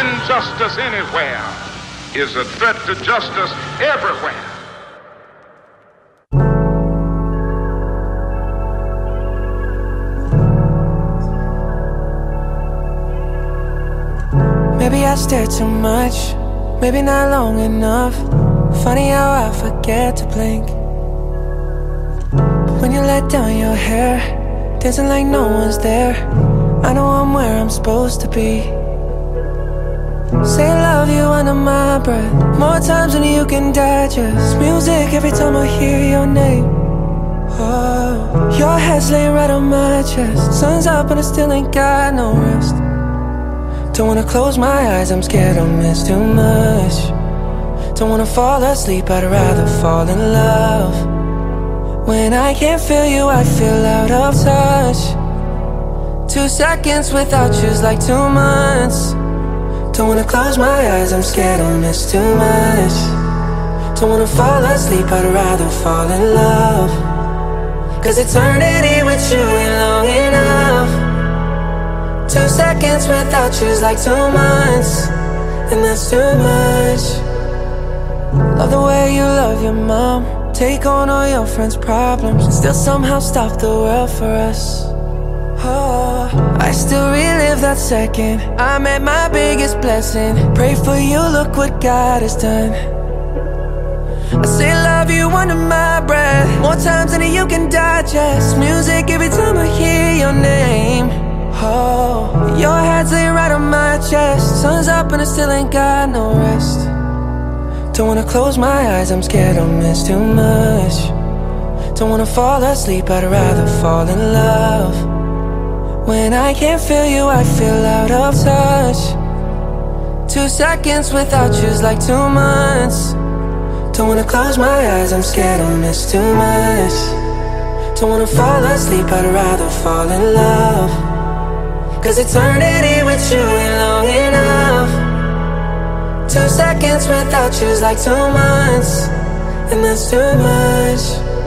Injustice anywhere is a threat to justice everywhere. Maybe I stare too much, maybe not long enough. Funny how I forget to blink. When you let down your hair, dancing like no one's there. I know I'm where I'm supposed to be. Say love you under my breath, more times than you can digest. Music every time I hear your name. Oh, your head's laying right on my chest. Sun's up and I still ain't got no rest. Don't wanna close my eyes, I'm scared I'll miss too much. Don't wanna fall asleep, I'd rather fall in love. When I can't feel you, I feel out of touch. Two seconds without you's like two months. Don't wanna close my eyes, I'm scared I'll miss too much. Don't wanna fall asleep, I'd rather fall in love. Cause eternity with you ain't long enough. Two seconds without you's like two months, and that's too much. Love the way you love your mom. Take on all your friends' problems and still somehow stop the world for us. Oh, I still relive that second. I met my biggest blessing. Pray for you, look what God has done. I say love you under my breath. More times than you can digest. Music every time I hear your name. Oh, your head's laying right on my chest. Sun's up and I still ain't got no rest. Don't wanna close my eyes, I'm scared I'll miss too much. Don't wanna fall asleep, I'd rather fall in love. When I can't feel you, I feel out of touch. Two seconds without you's like two months. Don't wanna close my eyes, I'm scared I'll miss too much. Don't wanna fall asleep, I'd rather fall in love. Cause eternity with you ain't long enough. Two seconds without you's like two months, and that's too much.